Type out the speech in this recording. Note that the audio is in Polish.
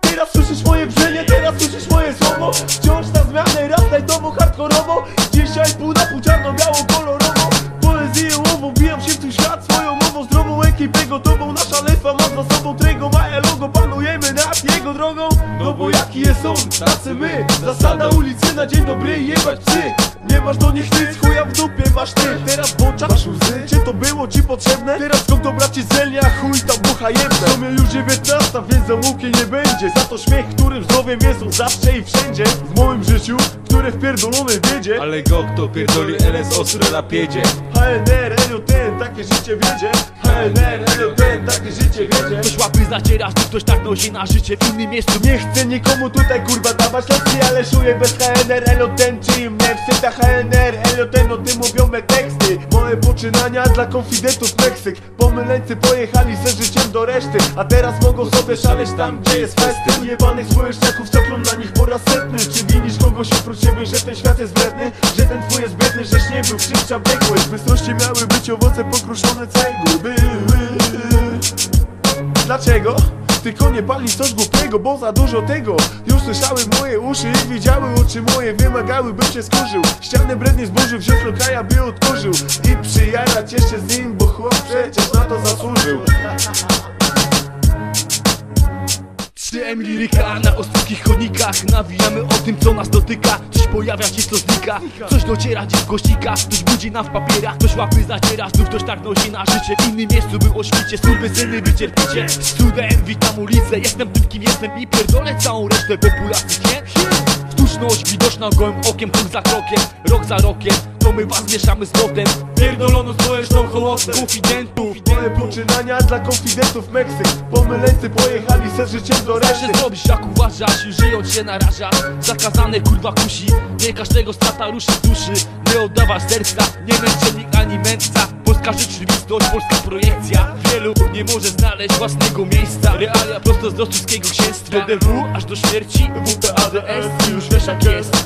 Teraz słyszysz moje brzenie, teraz słyszysz moje słowo. Wciąż na zmianę, raz daj domu hardkorowo. Dzisiaj pół na pół ekipę gotową Nasza lefa ma za sobą trego Maja logo, panujemy nad jego drogą. No bo jaki jest on, tacy my. Zasada ulicy na dzień dobry jebać psy. Nie masz do nich nic, chuja w dupie masz ty. Teraz w oczach masz łzy, czy to było ci potrzebne? Teraz skąd dobra ci zelnia, chuj tam bucha jebne. W sumie już 19, więc zamuki nie będzie. Za to śmiech, którym zdrowiem jest on zawsze i wszędzie. W moim życiu, które wpierdolone wiedzie. Ale go kto pierdoli LS ostre na piedzie. HNR, LOTN, takie życie wiedzie Takie życie wiedzie Ktoś łapy zaciera, ktoś tak nosi na życie w innym miejscu. Nie chcę nikomu tutaj kurwa dawać lekcji Ale szuję bez HNR, LOTN czy im nie wstyd HNR, LOTN o tym mówią me teksty. Moje poczynania dla konfidentów Meksyk. Pomyleńcy pojechali ze życiem do reszty A teraz mogą sobie szaleć tam gdzie jest festyn Jebanych społeczniaków coklą na nich po raz setny Czy winisz kogoś oprócz siebie, że ten świat jest wredny? Że ten twój jest biedny, żeś nie był krzywcza biegłeś Bystrości miały być owoce pokruszone cegły. Były Dlaczego? Tylko nie pali coś głupiego, bo za dużo tego. Już słyszały moje uszy i widziały oczy moje Wymagały, bym się skurzył. Ścianę brednie zburzył, wziąć lokaja by odkurzył. I przyjarać jeszcze z nim, bo chłop przecież na to zasłużył 3M liryka na ostrych chodnikach Nawijamy o tym co nas dotyka. Coś pojawia się co znika. Coś dociera dziś w gościkach. Coś budzi nam w papierach. Ktoś łapy zaciera. Znów ktoś tak nosi na życie. W innym miejscu było świcie. Skurwysyny wycierpicie. Z cudem witam ulicę. Jestem tym kim jestem i pierdolę całą resztę populacji Widoczna gołym okiem Krok za krokiem, rok za rokiem To my was mieszamy z lotem Pierdoloną społeczną hołotę Konfidentów. Moje poczynania dla konfidentów Meksyk. Pomyleńcy pojechali ze życiem do reszty się zrobisz jak uważasz, żyjąc się narażasz Zakazane kurwa kusi, nie każdego strata ruszy duszy. Nie oddawasz serca, nie męczennik ani mędrca. Polska rzeczywistość, polska projekcja. Wielu nie może znaleźć własnego miejsca. Realia prosto z rosyjskiego księstwa. DDW aż do śmierci, WPADS, już wiesz jak jest